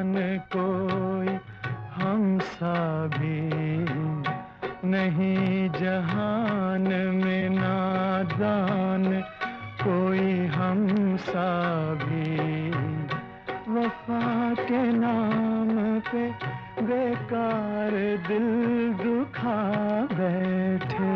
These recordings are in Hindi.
जान कोई हम सभी नहीं, जहान में नादान कोई हम सभी वफा के नाम पे बेकार दिल दुखा बैठे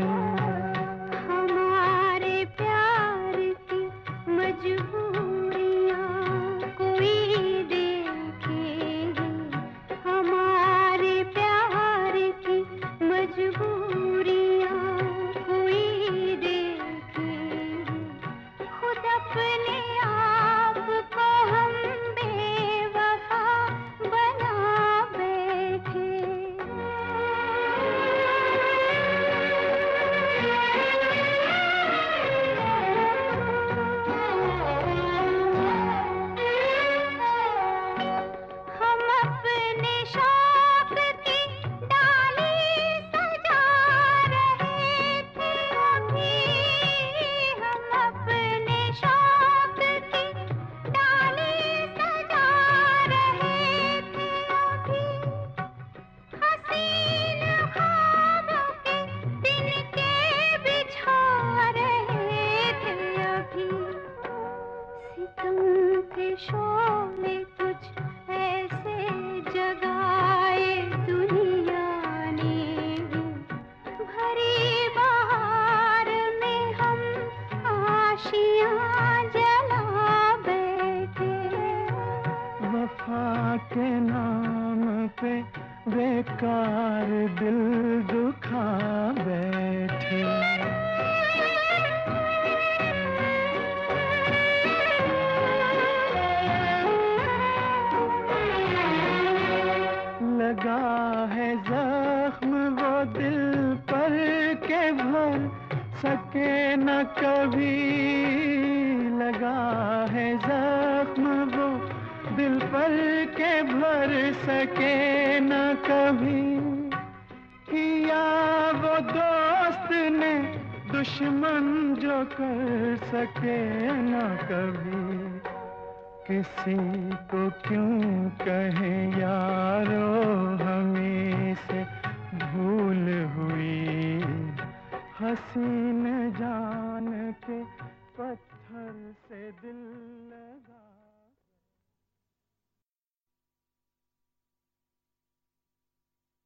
बेकार दिल दुखा बैठे। लगा है जख्म वो दिल पर के भर, सके न कभी। लगा है जख्म भर सके न कभी किया वो दोस्त ने दुश्मन जो कर सके न कभी। किसी को क्यों कहे यारो हमें से भूल हुई? हसीन जान के पत्थर से दिल लगा।